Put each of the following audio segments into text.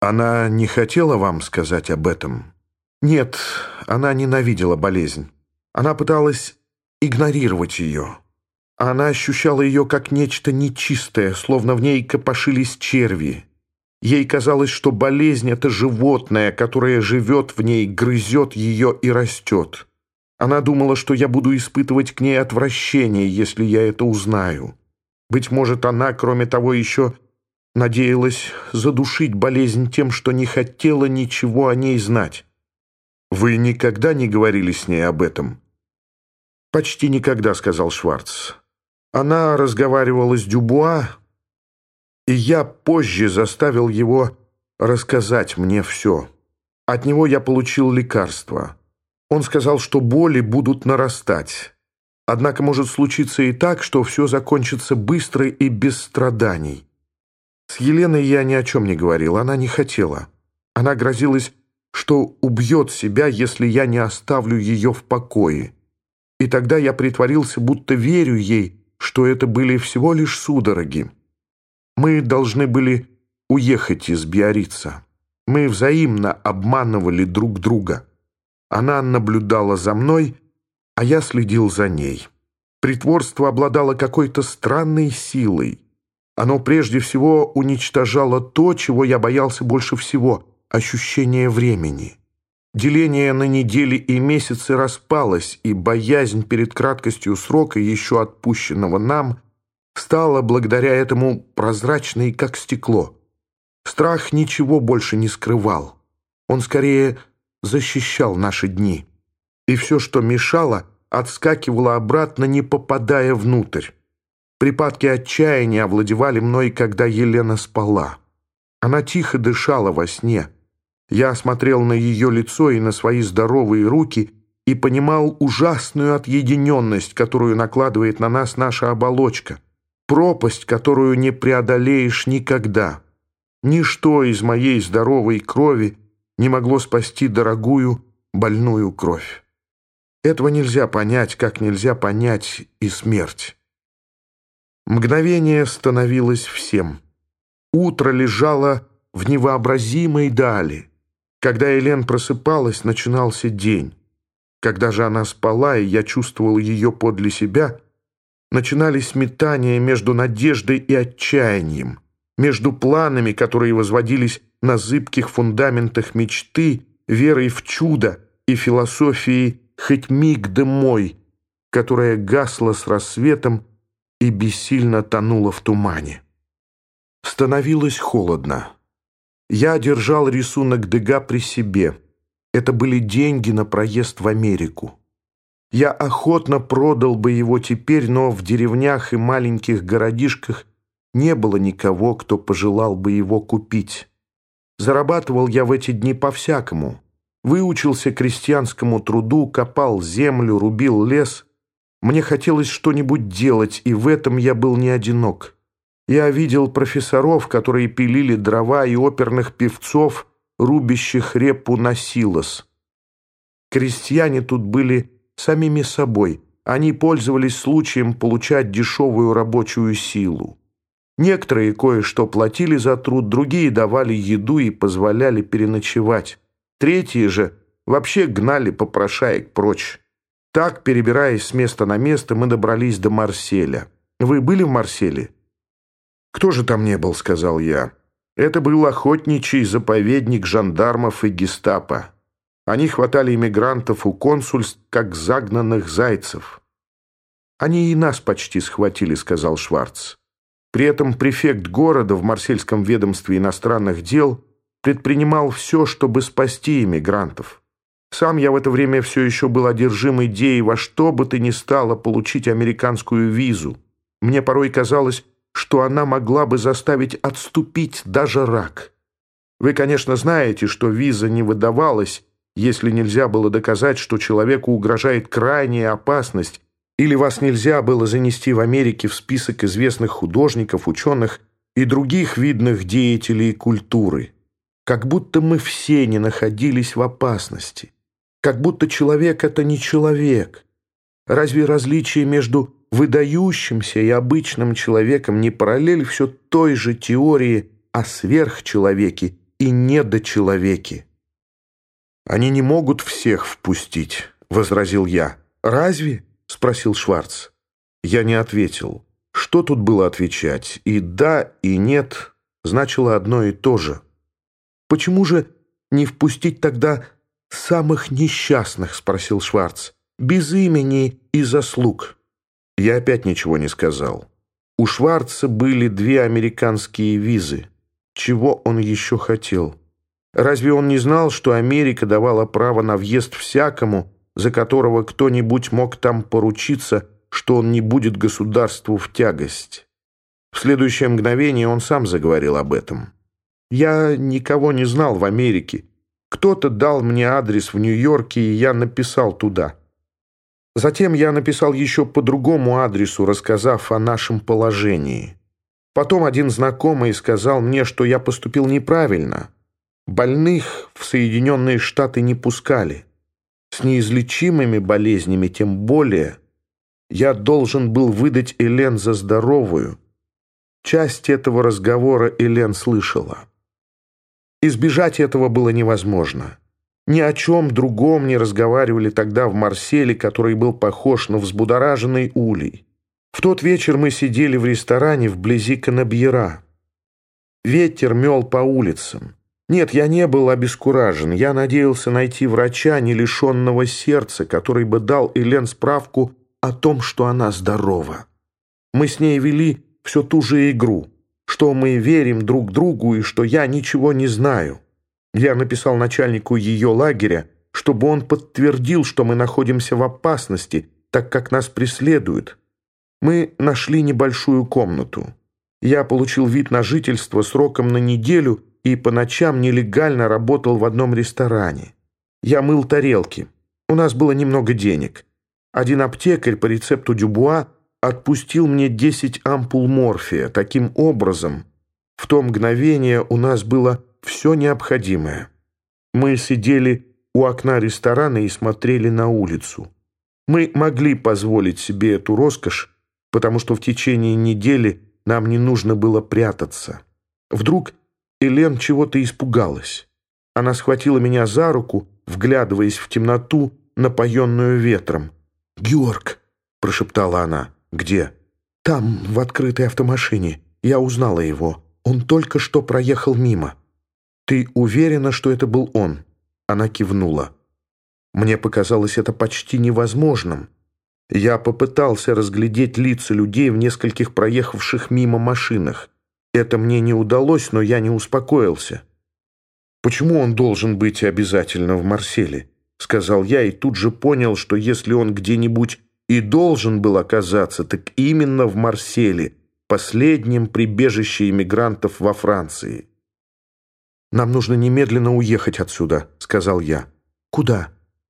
Она не хотела вам сказать об этом? Нет, она ненавидела болезнь. Она пыталась игнорировать ее. Она ощущала ее как нечто нечистое, словно в ней копошились черви. Ей казалось, что болезнь — это животное, которое живет в ней, грызет ее и растет. Она думала, что я буду испытывать к ней отвращение, если я это узнаю. Быть может, она, кроме того, еще надеялась задушить болезнь тем, что не хотела ничего о ней знать. «Вы никогда не говорили с ней об этом?» «Почти никогда», — сказал Шварц. «Она разговаривала с Дюбуа, и я позже заставил его рассказать мне все. От него я получил лекарство. Он сказал, что боли будут нарастать. Однако может случиться и так, что все закончится быстро и без страданий. С Еленой я ни о чем не говорил, она не хотела. Она грозилась, что убьет себя, если я не оставлю ее в покое. И тогда я притворился, будто верю ей, что это были всего лишь судороги. Мы должны были уехать из Биорица. Мы взаимно обманывали друг друга. Она наблюдала за мной, а я следил за ней. Притворство обладало какой-то странной силой. Оно прежде всего уничтожало то, чего я боялся больше всего — ощущение времени. Деление на недели и месяцы распалось, и боязнь перед краткостью срока, еще отпущенного нам, стала благодаря этому прозрачной, как стекло. Страх ничего больше не скрывал. Он скорее защищал наши дни. И все, что мешало, отскакивало обратно, не попадая внутрь. Припадки отчаяния овладевали мной, когда Елена спала. Она тихо дышала во сне. Я смотрел на ее лицо и на свои здоровые руки и понимал ужасную отъединенность, которую накладывает на нас наша оболочка, пропасть, которую не преодолеешь никогда. Ничто из моей здоровой крови не могло спасти дорогую больную кровь. Этого нельзя понять, как нельзя понять и смерть. Мгновение становилось всем. Утро лежало в невообразимой дали. Когда Элен просыпалась, начинался день. Когда же она спала, и я чувствовал ее подле себя, начинались метания между надеждой и отчаянием, между планами, которые возводились на зыбких фундаментах мечты, верой в чудо и философией «хоть миг да мой», которая гасла с рассветом и бессильно тонула в тумане. Становилось холодно. Я держал рисунок Дега при себе. Это были деньги на проезд в Америку. Я охотно продал бы его теперь, но в деревнях и маленьких городишках не было никого, кто пожелал бы его купить. Зарабатывал я в эти дни по-всякому. Выучился крестьянскому труду, копал землю, рубил лес — мне хотелось что-нибудь делать, и в этом я был не одинок. Я видел профессоров, которые пилили дрова, и оперных певцов, рубящих репу на силос. Крестьяне тут были самими собой. Они пользовались случаем получать дешевую рабочую силу. Некоторые кое-что платили за труд, другие давали еду и позволяли переночевать. Третьи же вообще гнали попрошаек прочь. Так, перебираясь с места на место, мы добрались до Марселя. Вы были в Марселе? «Кто же там не был?» — сказал я. Это был охотничий заповедник жандармов и гестапо. Они хватали иммигрантов у консульств, как загнанных зайцев. «Они и нас почти схватили», — сказал Шварц. При этом префект города в Марсельском ведомстве иностранных дел предпринимал все, чтобы спасти иммигрантов. Сам я в это время все еще был одержим идеей во что бы то ни стало получить американскую визу. Мне порой казалось, что она могла бы заставить отступить даже рак. Вы, конечно, знаете, что виза не выдавалась, если нельзя было доказать, что человеку угрожает крайняя опасность, или вас нельзя было занести в Америке в список известных художников, ученых и других видных деятелей культуры. Как будто мы все не находились в опасности. Как будто человек — это не человек. Разве различие между выдающимся и обычным человеком не параллель все той же теории о сверхчеловеке и недочеловеки. «Они не могут всех впустить», — возразил я. «Разве?» — спросил Шварц. Я не ответил. Что тут было отвечать? И «да», и «нет» значило одно и то же. «Почему же не впустить тогда самых несчастных?» — спросил Шварц. «Без имени и заслуг». Я опять ничего не сказал. У Шварца были две американские визы. Чего он еще хотел? Разве он не знал, что Америка давала право на въезд всякому, за которого кто-нибудь мог там поручиться, что он не будет государству в тягость? В следующее мгновение он сам заговорил об этом. «Я никого не знал в Америке. Кто-то дал мне адрес в Нью-Йорке, и я написал туда. Затем я написал еще по другому адресу, рассказав о нашем положении. Потом один знакомый сказал мне, что я поступил неправильно. Больных в Соединенные Штаты не пускали. С неизлечимыми болезнями тем более. Я должен был выдать Элен за здоровую. Часть этого разговора Элен слышала. Избежать этого было невозможно. Ни о чем другом не разговаривали тогда в Марселе, который был похож на взбудораженный улей. В тот вечер мы сидели в ресторане вблизи Канабьера. Ветер мел по улицам. Нет, я не был обескуражен. Я надеялся найти врача, не лишенного сердца, который бы дал Элен справку о том, что она здорова. Мы с ней вели всю ту же игру, что мы верим друг другу и что я ничего не знаю. Я написал начальнику ее лагеря, чтобы он подтвердил, что мы находимся в опасности, так как нас преследуют. Мы нашли небольшую комнату. Я получил вид на жительство сроком на неделю и по ночам нелегально работал в одном ресторане. Я мыл тарелки. У нас было немного денег. Один аптекарь по рецепту Дюбуа отпустил мне 10 ампул морфия. Таким образом, в то мгновение у нас было все необходимое. Мы сидели у окна ресторана и смотрели на улицу. Мы могли позволить себе эту роскошь, потому что в течение недели нам не нужно было прятаться. Вдруг Элен чего-то испугалась. Она схватила меня за руку, вглядываясь в темноту, напоенную ветром. «Георг!» — прошептала она. «Где?» «Там, в открытой автомашине. Я узнала его. Он только что проехал мимо». «Ты уверена, что это был он?» Она кивнула. Мне показалось это почти невозможным. Я попытался разглядеть лица людей в нескольких проехавших мимо машинах. Это мне не удалось, но я не успокоился. «Почему он должен быть обязательно в Марселе?» — сказал я, и тут же понял, что если он где-нибудь и должен был оказаться, так именно в Марселе, последнем прибежище иммигрантов во Франции. «Нам нужно немедленно уехать отсюда», — сказал я. «Куда?»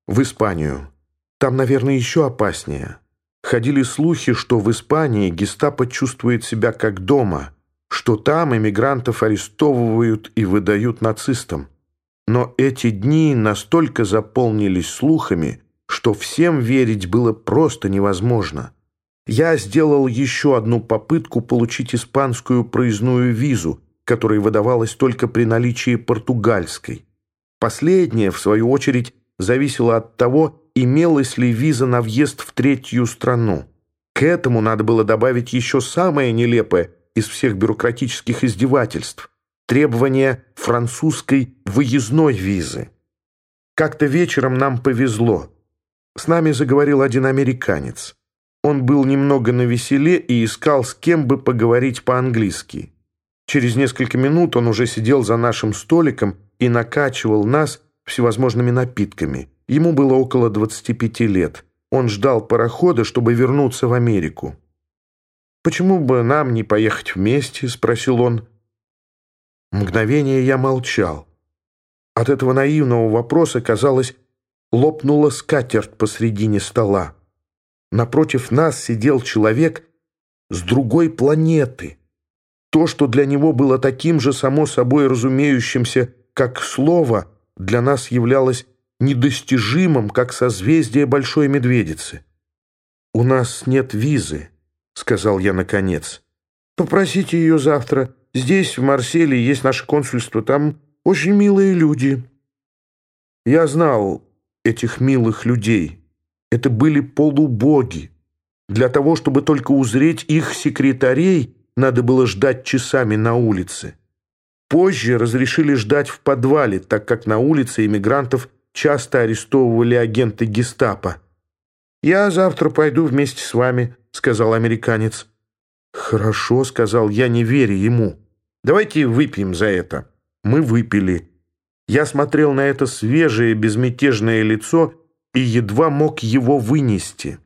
«В Испанию. Там, наверное, еще опаснее. Ходили слухи, что в Испании гестапо чувствует себя как дома, что там эмигрантов арестовывают и выдают нацистам. Но эти дни настолько заполнились слухами, что всем верить было просто невозможно. Я сделал еще одну попытку получить испанскую проездную визу, которая выдавалась только при наличии португальской. Последняя, в свою очередь, зависела от того, имелась ли виза на въезд в третью страну. К этому надо было добавить еще самое нелепое из всех бюрократических издевательств – требование французской выездной визы. Как-то вечером нам повезло. С нами заговорил один американец. Он был немного навеселе и искал с кем бы поговорить по-английски. Через несколько минут он уже сидел за нашим столиком и накачивал нас всевозможными напитками. Ему было около 25 лет. Он ждал парохода, чтобы вернуться в Америку. «Почему бы нам не поехать вместе?» — спросил он. Мгновение я молчал. От этого наивного вопроса, казалось, лопнула скатерть посредине стола. Напротив нас сидел человек с другой планеты — то, что для него было таким же само собой разумеющимся, как слово, для нас являлось недостижимым, как созвездие Большой Медведицы. «У нас нет визы», — сказал я наконец. «Попросите ее завтра. Здесь, в Марселе, есть наше консульство. Там очень милые люди». Я знал этих милых людей. Это были полубоги. Для того, чтобы только узреть их секретарей, надо было ждать часами на улице. Позже разрешили ждать в подвале, так как на улице иммигрантов часто арестовывали агенты гестапо. «Я завтра пойду вместе с вами», — сказал американец. «Хорошо», — сказал я, не веря ему. «Давайте выпьем за это». Мы выпили. Я смотрел на это свежее, безмятежное лицо и едва мог его вынести.